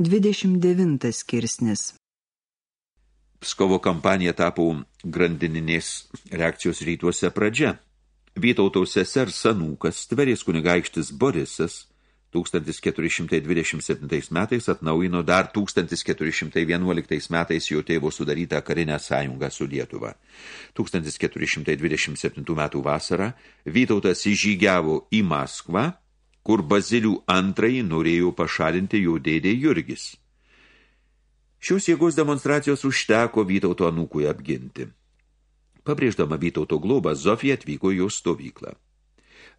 29 skirsnis Pskovo kampanija tapo grandininės reakcijos rytuose pradžia. Vytauto sesers sanūkas, tverės kunigaikštis Borisas, 1427 metais atnaujino dar 1411 metais jo tėvo sudarytą karinę sąjungą su Lietuva. 1427 metų vasarą Vytautas įžygiavo į Maskvą, kur Bazilių antrąjį norėjo pašalinti jo dėdė Jurgis. Šios jėgos demonstracijos užteko Vytauto anūkui apginti. Pabrėždama Vytauto globą, Zofija atvyko jo stovyklą.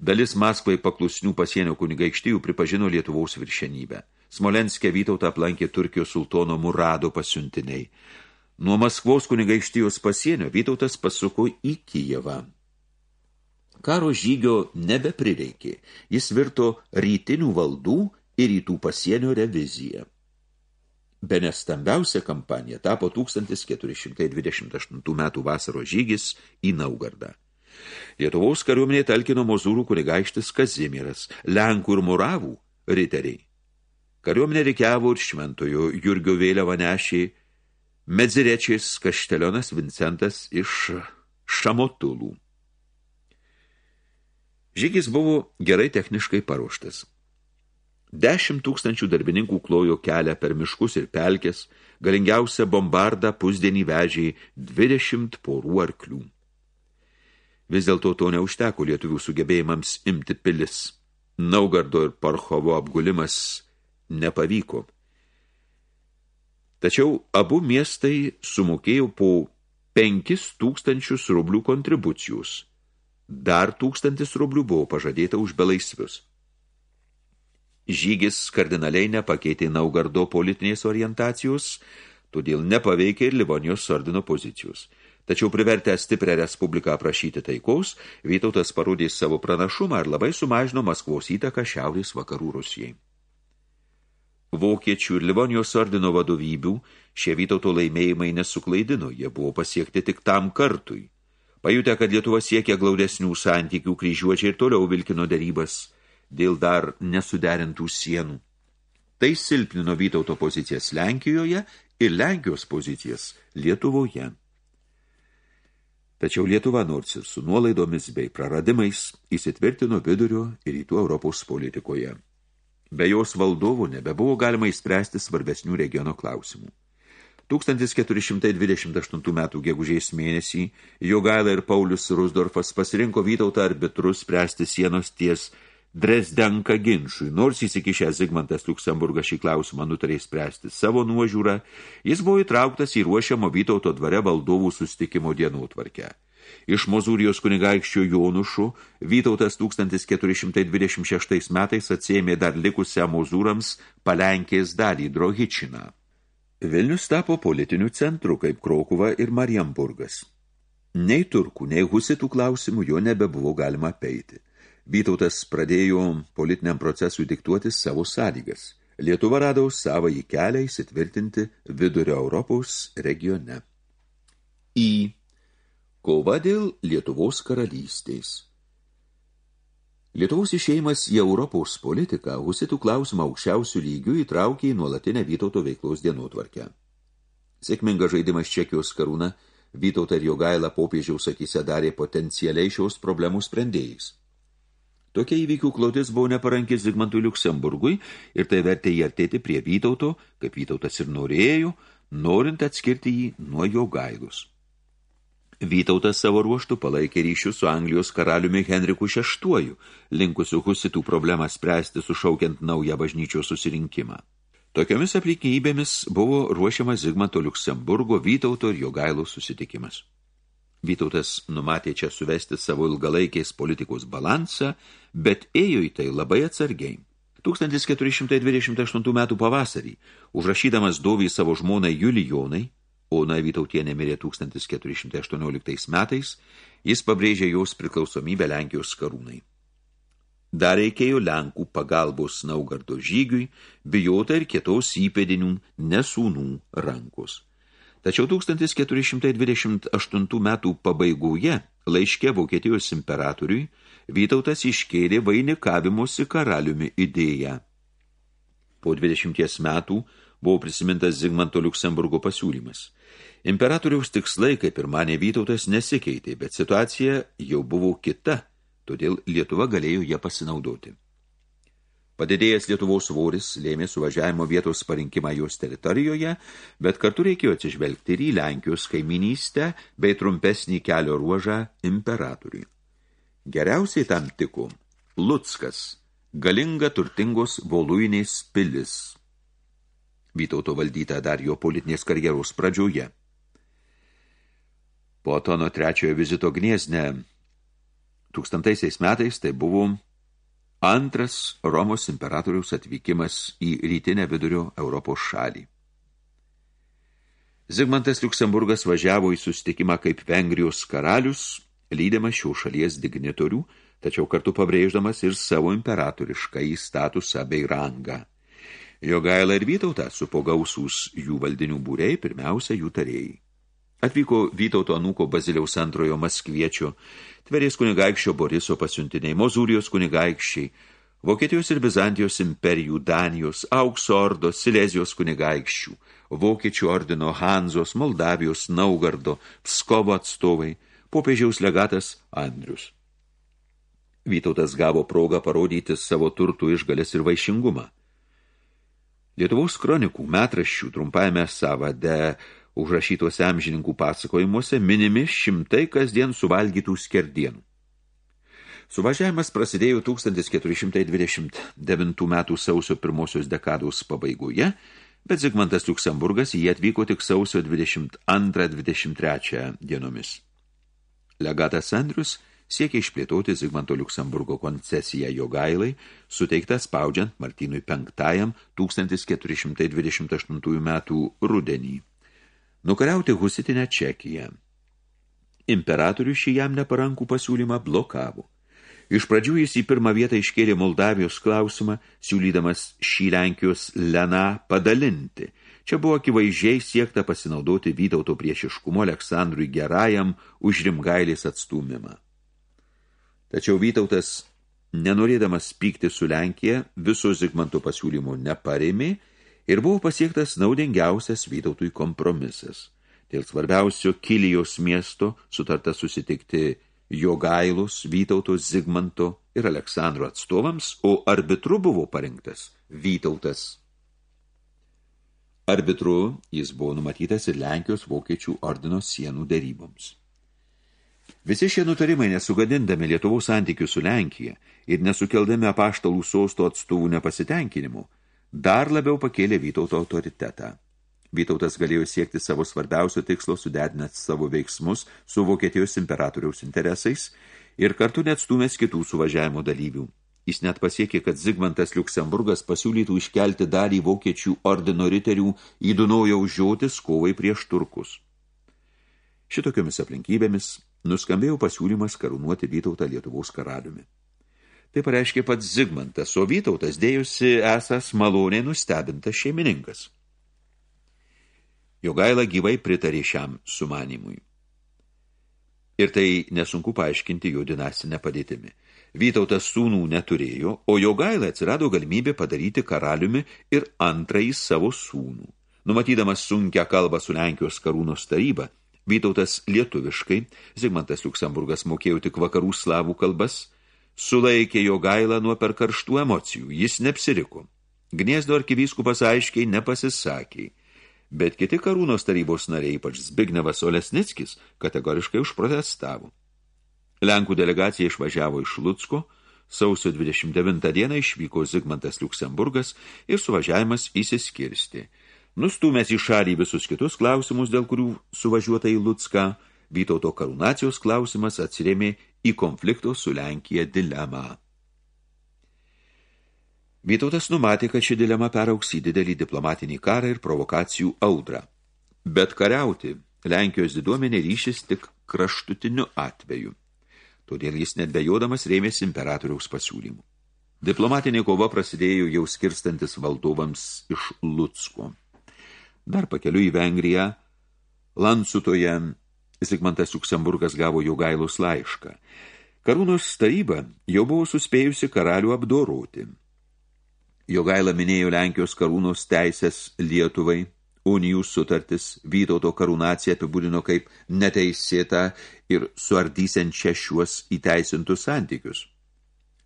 Dalis Maskvai paklusnių pasienio kunigaikštijų pripažino Lietuvaus viršenybę. Smolenske Vytautą aplankė Turkijos sultono Murado pasiuntiniai. Nuo Maskvos kunigaikštijos pasienio Vytautas pasuko į Kijevą. Karo žygio nebeprireikė. Jis virto rytinių valdų ir rytų pasienio reviziją. Bene stambiausia kampanija tapo 1428 metų vasaros žygis į Naugardą. Lietuvaus kariuomenė talkino mozūrų kunigaištis Kazimieras, Lenkų ir Moravų riteriai. Kariuomenė reikiavo ir šventojo Jurgio vėliavą nešė Medzirečiais Kaštelionas Vincentas iš Šamotulų. Žygis buvo gerai techniškai paruoštas. Dešimt tūkstančių darbininkų klojo kelią per miškus ir pelkės, galingiausią bombardą pusdienį vežiai 20 porų arklių. Vis dėlto to neužteko lietuvių sugebėjimams imti pilis. Naugardo ir Parchovo apgulimas nepavyko. Tačiau abu miestai sumokėjo po 5 tūkstančius rublių kontribucijus – Dar tūkstantis rublių buvo pažadėta už belaisvius. Žygis kardinaliai nepakeitė Naugardo politinės orientacijos, todėl nepaveikė ir Livonijos ordino pozicijos. Tačiau privertę stiprią respubliką aprašyti taikos, Vytautas parodė savo pranašumą ir labai sumažino Maskvos įtaką šiaurės vakarų Rusijai. Vokiečių ir Livonijos ordino vadovybių šie Vytauto laimėjimai nesuklaidino, jie buvo pasiekti tik tam kartui – Pajutę, kad Lietuva siekia glaudesnių santykių, kryžiuočiai ir toliau vilkino darybas dėl dar nesuderintų sienų. Tai silpnino Vytauto pozicijas Lenkijoje ir Lenkijos pozicijas Lietuvoje. Tačiau Lietuva nors ir su nuolaidomis bei praradimais įsitvirtino vidurio ir rytų Europos politikoje. Be jos valdovų nebebuvo galima įspręsti svarbesnių regiono klausimų. 1428 metų gegužės mėnesį Jogaila ir Paulius Rusdorfas pasirinko Vytautą arbitrus spręsti sienos ties Dresdenka ginčui. Nors įsikišę Zigmantas Luxemburgas šį klausimą nutarė spręsti savo nuožiūrą, jis buvo įtrauktas į ruošiamo Vytauto dvare valdovų sustikimo dienų tvarkę. Iš Mozūrijos kunigaikščio Jonušų Vytautas 1426 metais atsėmė dar likusią Mozūrams palenkės dalį Drohičiną. Vilnius tapo politiniu centru kaip Krokuva ir Mariamburgas. Nei turkų, nei husitų klausimų jo nebebuvo galima peiti. Vytautas pradėjo politiniam procesui diktuoti savo sąlygas. Lietuva rado savo į kelią įsitvirtinti vidurio Europos regione. Į kova dėl Lietuvos karalystės. Lietuvos išėjimas į Europos politiką husitų klausimą aukščiausių lygių įtraukė į nuolatinę Vytauto veiklos dienotvarkę. Sėkmingas žaidimas Čekijos karūna Vytautą ir Jogailą popiežiaus akise darė potencialiai šios problemų sprendėjais. Tokia įvykių klautis buvo neparanki Zigmantui Liuksemburgui ir tai vertė jį artėti prie Vytauto, kaip Vytautas ir norėjo, norint atskirti jį nuo Jogailus. Vytautas savo ruoštų palaikė ryšių su Anglijos karaliumi Henriku VI, linkusiu husitų problemą spręsti sušaukiant naują bažnyčios susirinkimą. Tokiomis aplinkybėmis buvo ruošiamas Zigmanto Liuksemburgo, Vytauto ir Jogailo susitikimas. Vytautas numatė čia suvesti savo ilgalaikės politikos balansą, bet ėjo į tai labai atsargiai. 1428 metų pavasarį, užrašydamas dovį savo žmonai Julijonai, Ona Vytautienė mirė 1418 metais, jis pabrėžė jos priklausomybę Lenkijos karūnai. Dar reikėjo Lenkų pagalbos Naugardo žygiui, bijota ir kietos įpėdinių nesūnų rankos. Tačiau 1428 metų pabaigoje laiške Vokietijos imperatoriui Vytautas iškėlė vainikavimosi karaliumi idėją. Po 20 metų buvo prisimintas Zigmanto Liuksemburgo pasiūlymas. Imperatoriaus tikslai, kaip ir manė Vytautas, nesikeitė, bet situacija jau buvo kita, todėl Lietuva galėjo ją pasinaudoti. Padidėjęs Lietuvos svoris lėmė suvažiavimo vietos parinkimą jos teritorijoje, bet kartu reikėjo atsižvelgti ir į Lenkijos kaiminystę bei trumpesnį kelio ruožą imperatoriui. Geriausiai tam tiko Luckas, galinga turtingos voluinės pilis. Vytauto valdyta dar jo politinės karjeros pradžioje. Po to nuo trečiojo vizito gniezne tūkstantaisiais metais tai buvo Antras Romos imperatoriaus atvykimas į rytinę vidurio Europos šalį. Zigmantas Liuksemburgas važiavo į sustikimą kaip Vengrijos karalius, lydamas šių šalies dignitorių, tačiau kartu pabrėždamas ir savo imperatorišką į statusą bei rangą. Jogaila ir Vytauta supo gausūs jų valdinių būrei, pirmiausia jų tarėjai. Atvyko Vytauto anūko Baziliaus antrojo Maskviečio, Tverės kunigaikščio Boriso pasiuntiniai, Mozūrijos kunigaikščiai, Vokietijos ir Bizantijos imperijų, Danijos, Aukso ordos, Silezijos kunigaikščių, Vokiečių ordino Hanzos, Moldavijos, Naugardo, Pskovo atstovai, popiežiaus legatas Andrius. Vytautas gavo progą parodyti savo turtų išgalės ir vaišingumą. Lietuvos kronikų metraščių trumpajame savade užrašytuose amžininkų pasakojimuose minimi šimtai kasdien suvalgytų skerdienų. Suvažiavimas prasidėjo 1429 metų sausio pirmosios dekados pabaigoje, bet Zigmantas Liuksemburgas jį atvyko tik sausio 22-23 dienomis. Legatas Andrius siekia išplėtoti Zigmanto Liuksemburgo koncesiją Jogailai, suteikta spaudžiant Martynui V 1428 metų rudenį nukariauti husitinę Čekiją. Imperatorius šį jam neparankų pasiūlymą blokavo. Iš pradžių jis į pirmą vietą iškėlė Moldavijos klausimą, siūlydamas šį Lenkijos Leną padalinti. Čia buvo akivaizdžiai siekta pasinaudoti Vytauto priešiškumo Aleksandrui Gerajam už Rimgailės atstumimą. Tačiau Vytautas, nenorėdamas pykti su Lenkija, viso Zigmanto pasiūlymo neparėmė ir buvo pasiektas naudingiausias Vytautui kompromisas. Dėl svarbiausio Kilijos miesto sutarta susitikti Jogailos, Vytauto, Zigmanto ir Aleksandro atstovams, o arbitru buvo parinktas Vytautas. Arbitru jis buvo numatytas ir Lenkijos vokiečių ordino sienų daryboms. Visi šie nutarimai nesugadindami Lietuvos santykių su Lenkija ir nesukeldami apaštalų sosto atstovų nepasitenkinimu, dar labiau pakėlė Vytauto autoritetą. Vytautas galėjo siekti savo svarbiausio tikslo sudedinant savo veiksmus su Vokietijos imperatoriaus interesais ir kartu net stumės kitų suvažiavimo dalyvių. Jis net pasiekė, kad Zigmantas Liuksemburgas pasiūlytų iškelti dalį vokiečių ordino riterių į Dunojaus žiotis kovai prieš turkus. Šitokiomis aplinkybėmis nuskambėjo pasiūlymas karūnuoti Vytautą Lietuvos karaliumi. Tai pareiškė pats Zigmantas, o Vytautas dėjusi esas maloniai nustebintas šeimininkas. Jogaila gyvai pritarė šiam sumanimui. Ir tai nesunku paaiškinti jo dinastinę padėtimi. Vytautas sūnų neturėjo, o Jogaila atsirado galimybė padaryti karaliumi ir antrąjį savo sūnų. Numatydamas sunkę kalbą su Lenkijos karūnos taryba, Vytautas lietuviškai, Zigmantas Liuksemburgas mokėjo tik vakarų slavų kalbas – sulaikė jo gailą nuo per karštų emocijų. Jis neapsiriko. Gniezdo arkivyskupas aiškiai nepasisakė, bet kiti karūnos tarybos nariai, ypač Zbignevas Olesnickis, kategoriškai užprotestavo. Lenkų delegacija išvažiavo iš Lucko, sausio 29 dieną išvyko Zigmantas Liuksemburgas ir suvažiavimas įsiskirsti. Nustumęs į šalį visus kitus klausimus, dėl kurių suvažiuota į Lucką, Vytauto karūnacijos klausimas atsirėmė į konflikto su Lenkija dilemą. Vytautas numatė, kad ši dilema perauks į didelį diplomatinį karą ir provokacijų audrą. Bet kariauti Lenkijos diduomenė ryšis tik kraštutiniu atveju. Todėl jis net bejodamas rėmėsi imperatoriaus pasiūlymų. Diplomatinė kova prasidėjo jau skirstantis valdovams iš Lucko. Dar pakeliu į Vengriją, Lansutoje Zigmantas Liuksemburgas gavo Jogailos laišką. Karūnos taryba jau buvo suspėjusi karalių apdoroti. Jogaila minėjo Lenkijos karūnos teisės Lietuvai, unijų sutartis, Vytauto karūnaciją apibūdino kaip neteisėtą ir suardysiančią šiuos įteisintus santykius.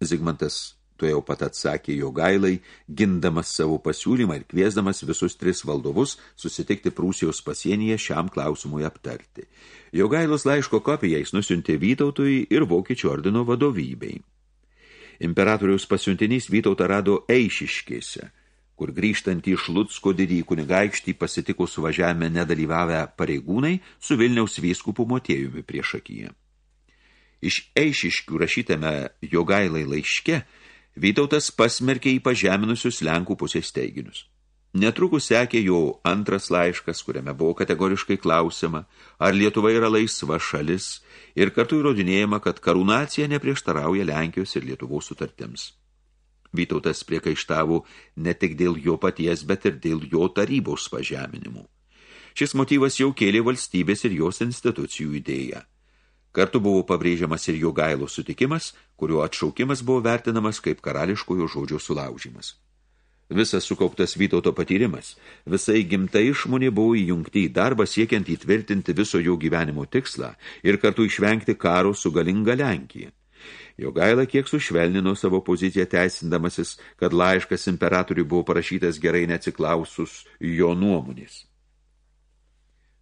Zigmantas to jau pat atsakė jo gailai, gindamas savo pasiūlymą ir kviesdamas visus tris valdovus susitikti Prūsijos pasienyje šiam klausimui aptarti. Jo gailos laiško kopiją jis nusiuntė Vytautui ir Vokiečių ordino vadovybei. Imperatoriaus pasiuntinys Vytautą rado Eišiškėse, kur grįžtant iš Lutsko didį kunigaikštį pasitiko suvažiavime nedalyvavę pareigūnai su Vilniaus vyskupų motėjumi prieš akiją. Iš Eišiškių rašytame Jogailai laiške Vytautas pasmerkė į pažeminusius Lenkų pusės teiginius. Netrukus sekė jo antras laiškas, kuriame buvo kategoriškai klausima, ar Lietuva yra laisva šalis ir kartu įrodinėjama, kad karūnacija neprieštarauja Lenkijos ir Lietuvos sutartims. Vytautas priekaištavo ne tik dėl jo paties, bet ir dėl jo tarybos pažeminimų. Šis motyvas jau kėlė valstybės ir jos institucijų idėją. Kartu buvo pabrėžiamas ir jo gailo sutikimas, kurio atšaukimas buvo vertinamas kaip karališkojo žodžio sulaužimas. Visas sukauptas Vytauto patyrimas, visai gimta išmonė buvo įjungti į darbą siekiant įtvirtinti viso jo gyvenimo tikslą ir kartu išvengti karo su galinga Lenkija. Jo gaila kiek sušvelnino savo poziciją teisindamasis, kad laiškas imperatoriui buvo parašytas gerai neatsiklausus jo nuomonės.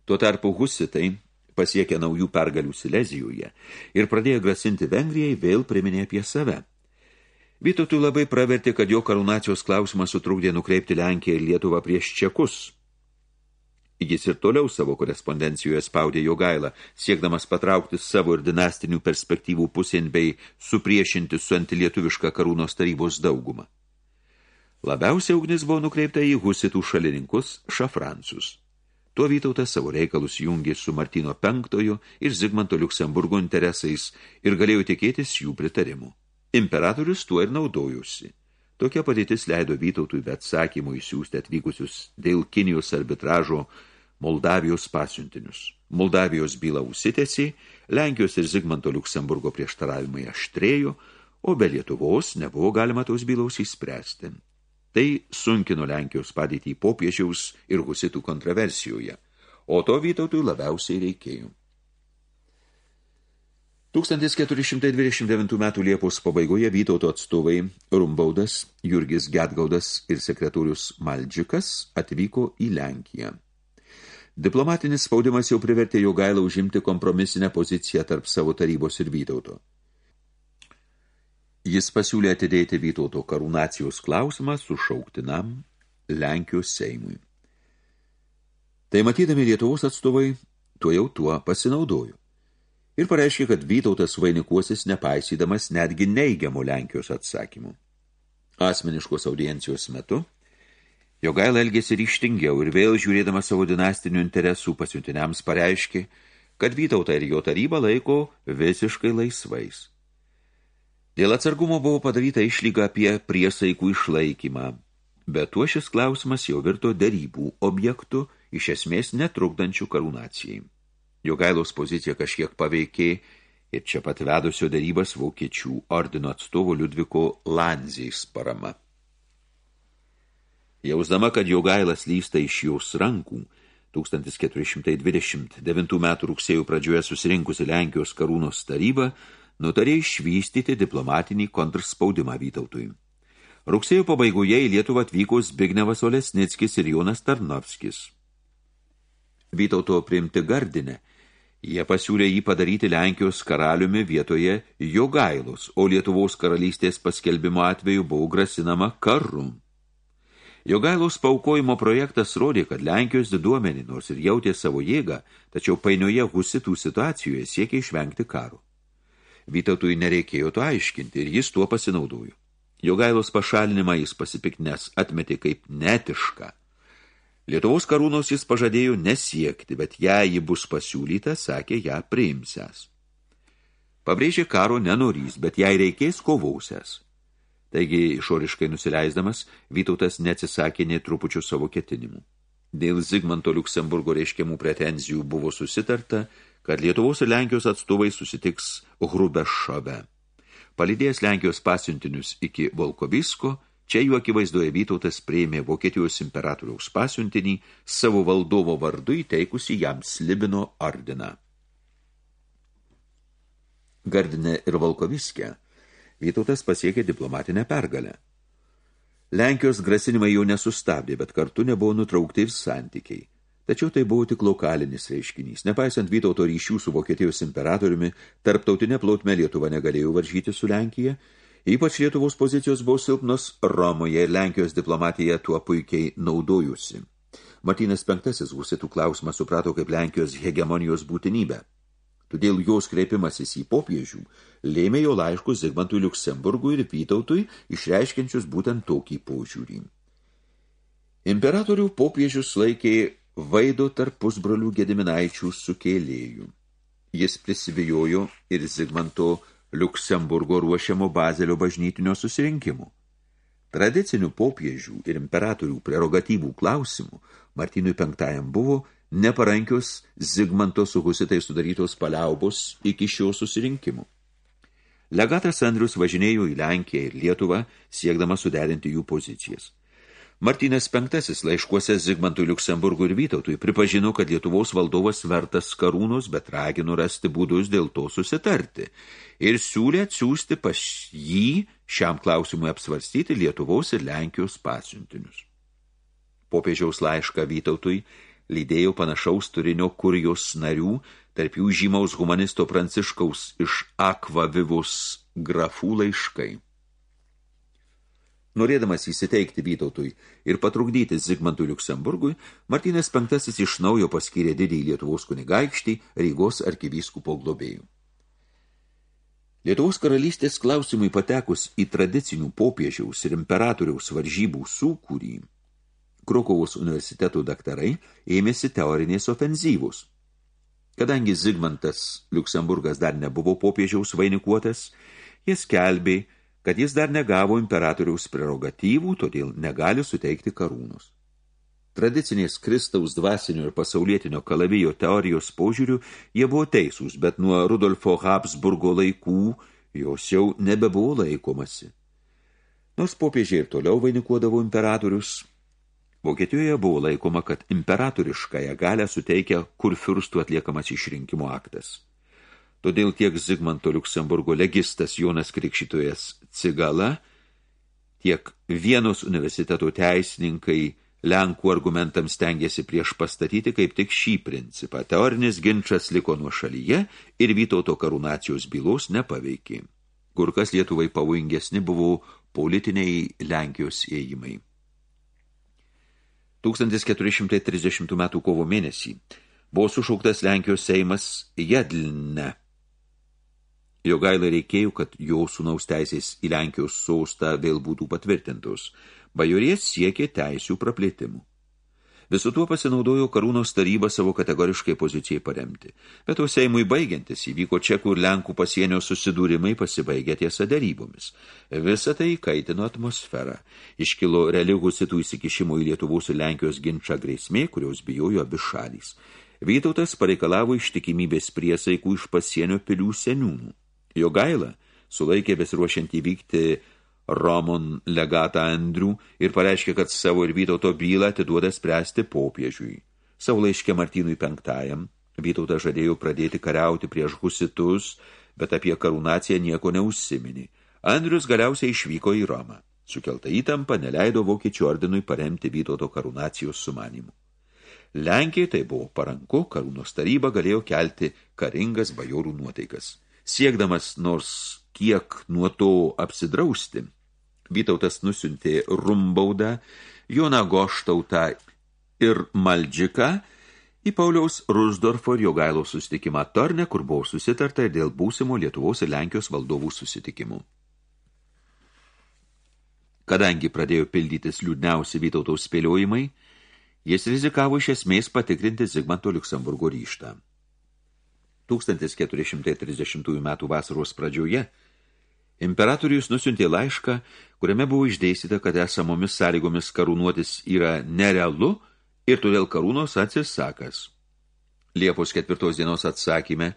Tuo tarpu husitai pasiekė naujų pergalių Silezijoje ir pradėjo grasinti Vengrijai, vėl priminė apie save. Vytautui labai pravertė, kad jo karūnacijos klausimas sutrukdė nukreipti Lenkiją ir Lietuvą prieš čekus. Jis ir toliau savo korespondencijoje spaudė jo gailą, siekdamas patraukti savo ir dinastinių perspektyvų pusėn bei supriešinti su antilietuvišką karūnos tarybos daugumą. Labiausiai ugnis buvo nukreipta į husitų šalininkus šafrancus. Tuo Vytautas savo reikalus jungė su Martino V ir Zigmanto Liuksemburgo interesais ir galėjo tikėtis jų pritarimų. Imperatorius tuo ir naudojusi. Tokia padėtis leido Vytautui be atsakymų įsiųsti atvykusius dėl Kinijos arbitražo Moldavijos pasiuntinius. Moldavijos byla užsitėsi, Lenkijos ir Zigmanto Liuksemburgo prieštaravimai aštrėjo, o be Lietuvos nebuvo galima tos bylaus įspręsti. Tai sunkino Lenkijos padėtį popiežiaus ir husitų kontroversijoje, o to Vytautui labiausiai reikėjo. 1429 metų Liepos pabaigoje Vytauto atstovai Rumbaudas, Jurgis Getgaudas ir sekretorius Maldžikas atvyko į Lenkiją. Diplomatinis spaudimas jau privertė jo gailą užimti kompromisinę poziciją tarp savo tarybos ir Vytauto. Jis pasiūlė atidėti Vytauto karūnacijos klausimą sušauktinam Lenkijos Seimui. Tai matydami Lietuvos atstovai, tuo jau tuo pasinaudojo. Ir pareiškė, kad Vytautas vainikuosis nepaisydamas netgi neigiamų Lenkijos atsakymų. Asmeniškos audiencijos metu jo gaila elgėsi ryštingiau ir vėl žiūrėdama savo dinastinių interesų pasiuntiniams pareiškė, kad Vytautą ir jo tarybą laiko visiškai laisvais. Dėl atsargumo buvo padaryta išlyga apie priesaikų išlaikymą, bet tuo šis klausimas jau virto darybų objektų, iš esmės netrukdančių karūnacijai. Jogailos pozicija kažkiek paveikė ir čia pat vedusio darybas vokiečių ordino atstovo Liudviko Lanzijais parama. Jausdama, kad Jogailas lysta iš jos rankų, 1429 metų rugsėjų pradžioje susirinkusi Lenkijos karūnos taryba nutarė išvystyti diplomatinį kontrspaudimą Vytautui. Rugsėjo pabaigoje į Lietuvą atvyko Zbignevas Olesnickis ir Jonas Tarnovskis. Vytauto priimti gardinę, jie pasiūlė jį padaryti Lenkijos karaliumi vietoje Jogailos, o Lietuvos karalystės paskelbimo atveju buvo grasinama karu. Jogailos paukojimo projektas rodė, kad Lenkijos diduomenį nors ir jautė savo jėgą, tačiau painioje husitų situacijoje siekia išvengti karo. Vytautui nereikėjo to aiškinti ir jis tuo pasinaudojo. Jogailos pašalinimą jis pasipiknės atmetė kaip netišką. Lietuvos karūnos jis pažadėjo nesiekti, bet jei ji bus pasiūlyta, sakė ją priimsęs. Pabrėžė karo nenorys, bet jei reikės kovausias. Taigi, išoriškai nusileisdamas, Vytautas neatsisakė nei trupučių savo ketinimų. Dėl Zigmanto Liuksemburgo reiškiamų pretenzijų buvo susitarta, kad Lietuvos ir Lenkijos atstovai susitiks Hrubešove. Palydėjęs Lenkijos pasiuntinius iki Volkovisko, Čia jų akivaizdoje Vytautas prieimė Vokietijos imperatoriaus pasiuntinį savo valdovo vardu įteikusi jam Slibino ordiną. Gardine ir Valkoviske Vytautas pasiekė diplomatinę pergalę. Lenkijos grasinimai jau nesustabdė, bet kartu nebuvo nutraukti ir santykiai. Tačiau tai buvo tik lokalinis reiškinys. Nepaisant Vytauto ryšių su Vokietijos imperatoriumi, tarptautinė plautme Lietuva negalėjo varžyti su Lenkija. Ypač Lietuvos pozicijos buvo silpnos Romoje ir Lenkijos diplomatija tuo puikiai naudojusi. Martynas V. Husitų klausimą suprato kaip Lenkijos hegemonijos būtinybę. Todėl jos kreipimasis į popiežių lėmė jo laiškus Zigmantui Liuksemburgui ir Vytautui, išreiškiančius būtent tokį požiūrį. Imperatorių popiežius laikė vaido tarp pusbrolių Gediminaičių sukėlėjų. Jis prisivijojo ir Zigmanto Liuksemburgo ruošiamo Bazelio bažnytinio susirinkimų. Tradicinių popiežių ir imperatorių prerogatyvų klausimų Martinui V buvo neparankios Zigmanto su husitai sudarytos paliaubos iki šio susirinkimų. Legatas Andrius važinėjo į Lenkiją ir Lietuvą, siekdama suderinti jų pozicijas. Martynas V laiškuose Zigmantui Liuksemburgui ir Vytautui pripažino, kad Lietuvos valdovas vertas karūnos, bet ragino rasti būdus dėl to susitarti ir siūlė atsiųsti pas jį šiam klausimui apsvarstyti Lietuvos ir Lenkijos pasiuntinius. Popiežiaus laišką Vytautui lydėjo panašaus turinio kurijos narių, tarp jų žymaus humanisto pranciškaus iš Akvavivus grafų laiškai. Norėdamas įsiteikti Vytautui ir patrukdyti Zigmantui Liuksemburgui, Martynas V iš naujo paskyrė didį Lietuvos kunigaikštį Rygos arkivyskupo globėjų. Lietuvos karalystės klausimui patekus į tradicinių popiežiaus ir imperatoriaus varžybų sūkurį, Krokovos universiteto daktarai ėmėsi teorinės ofenzyvus. Kadangi Zigmantas Liuksemburgas dar nebuvo popiežiaus vainikuotas, jis kelbė, kad jis dar negavo imperatoriaus prerogatyvų, todėl negali suteikti karūnos. Tradicinės Kristaus dvasinio ir pasaulietinio kalavijo teorijos požiūrių jie buvo teisūs, bet nuo Rudolfo Habsburgo laikų jos jau nebebuvo laikomasi. Nors popiežiai ir toliau vainikuodavo imperatorius, Vokietijoje buvo laikoma, kad imperatoriškąją galę suteikia kurfirstų atliekamas išrinkimo aktas. Todėl tiek Zigmanto Liuksemburgo legistas Jonas Krikšytojas Cigala, tiek vienos universiteto teisininkai Lenkų argumentams stengiasi prieš pastatyti kaip tik šį principą. Teorinis ginčas liko nuo šalyje ir Vytauto karūnacijos bylos nepaveikė. Kur kas Lietuvai pavojingesni buvo politiniai Lenkijos ėjimai. 1430 m. kovo mėnesį buvo sušauktas Lenkijos Seimas Jedline Jo gaila reikėjo, kad jo sūnaus teisės į Lenkijos sostą vėl būtų patvirtintos. Bajorės siekė teisių praplėtimų. Visu tuo pasinaudojo karūnos taryba savo kategoriškai pozicijai paremti. Bet o Seimui baigiantis įvyko čekų ir Lenkų pasienio susidūrimai pasibaigė tiesa darybomis. Visą tai kaitino atmosferą. Iškilo reali husitų įsikišimo į Lietuvos ir Lenkijos ginčą grėsmė, kurios bijojo abi šalys. Vytautas pareikalavo ištikimybės priesaikų iš pasienio pilių seniūnų. Jo gaila sulaikė besiruošiant įvykti Romon legatą Andrių ir pareiškė, kad savo ir Vytauto bylą atiduoda spręsti popiežiui. Savo laiškė Martynui penktajam, Vytautas žadėjo pradėti kariauti prieš husitus, bet apie karūnaciją nieko neužsiminė. Andrius galiausiai išvyko į Romą. Sukelta įtampa neleido vokiečių ordinui paremti Vytauto karūnacijos sumanimu. Lenkijai tai buvo paranku, karūnos taryba galėjo kelti karingas bajorų nuotaikas siekdamas nors kiek nuo to apsidrausti. Vytautas nusiuntė rumbaudą, Joną Goštautą ir Maldžiką į Pauliaus Rusdorfo ir Jogailo susitikimą Torne, kur buvo susitarta dėl būsimo Lietuvos ir Lenkijos valdovų susitikimų. Kadangi pradėjo pildytis liūdniausi Vytautaus spėliojimai, jis rizikavo iš esmės patikrinti Zigmanto Liuksemburgo ryštą. 1430 metų vasaros pradžioje imperatorius nusiuntė laišką, kuriame buvo išdėstyta, kad esamomis sąlygomis karūnuotis yra nerealu ir todėl karūnos atsisakas. Liepos ketvirtos dienos atsakyme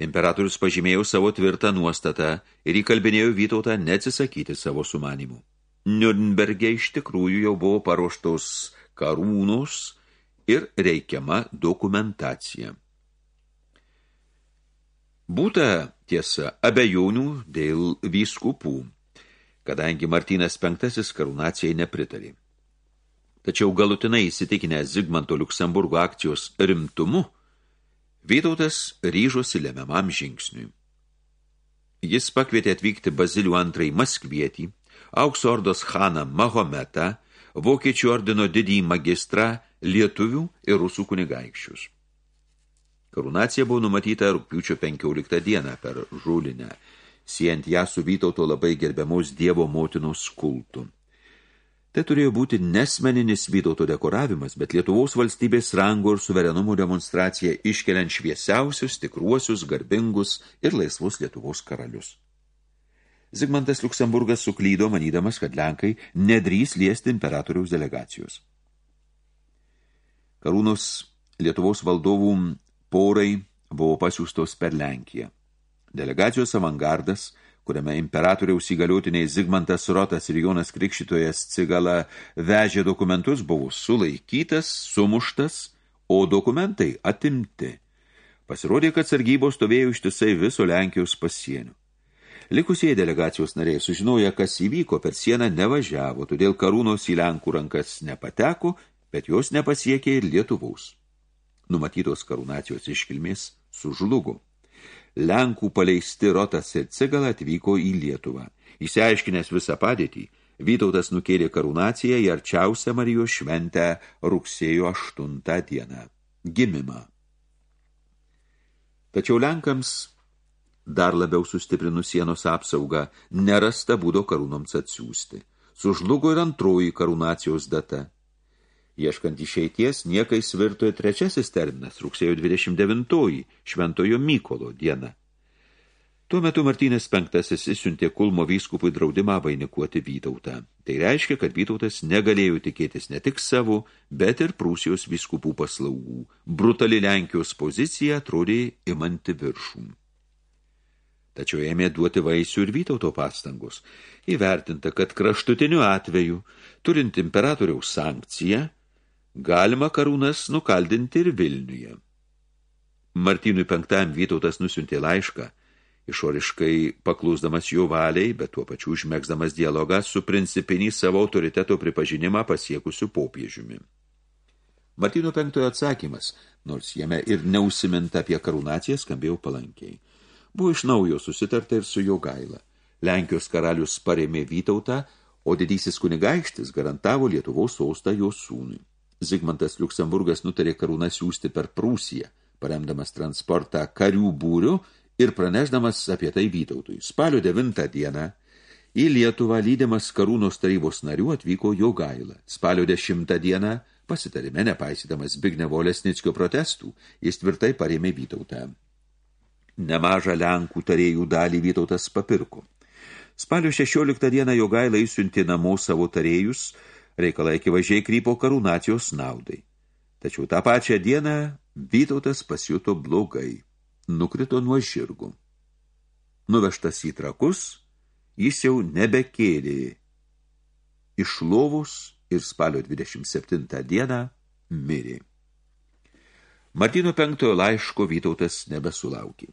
imperatorius pažymėjo savo tvirtą nuostatą ir įkalbinėjo Vytautą neatsisakyti savo sumanimų. Nürnberge iš tikrųjų jau buvo paruoštos karūnos ir reikiama dokumentacija. Būta tiesa abejonių dėl vyskupų, kadangi Martynas V karūnacijai nepritarė. Tačiau galutinai įsitikinęs Zigmanto Liuksemburgo akcijos rimtumu, Vytautas ryžosi lemiamam žingsniui. Jis pakvietė atvykti Bazilių antrąjį Maskvietį, aukso ordos Haną Mahometą, vokiečių ordino didįjį magistrą, lietuvių ir rusų kunigaikščius. Karūnacija buvo numatyta rūpiučio 15 dieną per žūlinę, siejant ją su Vytauto labai gerbiamos Dievo motinos kultu. Tai turėjo būti nesmeninis Vytauto dekoravimas, bet Lietuvos valstybės rango ir suverenumo demonstracija iškeliant šviesiausius, tikruosius, garbingus ir laisvus Lietuvos karalius. Zigmantas Liuksemburgas suklydo, manydamas, kad Lenkai nedrys liesti imperatoriaus delegacijos. Karūnos Lietuvos valdovų porai buvo pasiūstos per Lenkiją. Delegacijos avangardas – kuriame imperatoriaus įgaliotiniai Zigmantas Rotas ir Jonas Krikščitojas Cigala vežė dokumentus, buvo sulaikytas, sumuštas, o dokumentai atimti. Pasirodė, kad sargybos stovėjo ištisai viso Lenkijos pasienio. Likusieji delegacijos nariai sužinoja, kas įvyko, per sieną nevažiavo, todėl karūnos į Lenkų rankas nepateko, bet jos nepasiekė ir Lietuvaus. Numatytos karūnacijos iškilmės sužlugo. Lenkų paleisti Rotas ir Cigala atvyko į Lietuvą. Įsiaiškinęs visą padėtį, Vytautas nukėlė karūnaciją į arčiausią Marijos šventę rugsėjo 8 dieną – gimimą. Tačiau Lenkams, dar labiau sustiprinus sienos apsaugą, nerasta būdo karūnoms atsiųsti. Sužlugo ir antroji karūnacijos data – Ieškant išeities, niekai svirtojo trečiasis terminas, rugsėjo 29 šventojo Mykolo diena. Tuo metu Martynės penktasis įsiuntė Kulmo vyskupui draudimą vainikuoti Vytautą. Tai reiškia, kad Vytautas negalėjo tikėtis ne tik savo, bet ir Prūsijos vyskupų paslaugų. Brutali Lenkijos pozicija atrodė imanti viršų. Tačiau ėmė duoti vaisių ir Vytauto pastangos. Įvertinta, kad kraštutiniu atveju, turint imperatoriaus sankciją, galima karūnas nukaldinti ir Vilniuje. Martynui penktajam Vytautas nusiuntė laišką, išoriškai paklūsdamas jo valiai, bet tuo pačiu užmėgsdamas dialogą su principinį savo autoriteto pripažinimą pasiekusiu popiežiumi. Martino penktojo atsakymas, nors jame ir neusiminta apie karūnaciją, skambėjo palankiai. Buvo iš naujo susitarta ir su jo gaila. Lenkijos karalius parėmė Vytautą, o didysis kunigaikštis garantavo Lietuvos sostą jo sūnui. Zigmantas Liuksemburgas nutarė karūną siūsti per Prūsiją, paremdamas transportą karių būrių ir praneždamas apie tai Vytautui. Spalio 9 dieną į Lietuvą lydimas karūnos tarybos narių atvyko Jogaila. Spalio 10 dieną pasitarime nepaisydamas Bignevo Lesnickio protestų, jis tvirtai parėmė Vytautą. Nemažą Lenkų tarėjų dalį Vytautas papirko. Spalio 16 dieną Jogaila įsiuntė namo savo tarėjus – reikalai akivaizdžiai krypo karūnacijos naudai. Tačiau tą pačią dieną Vytautas pasijuto blogai, nukrito nuo žirgų. Nuvežtas į trakus, jis jau nebekėlė. Iš lovus ir spalio 27 dieną mirė. Martino penktojo laiško Vytautas nebesulaukė.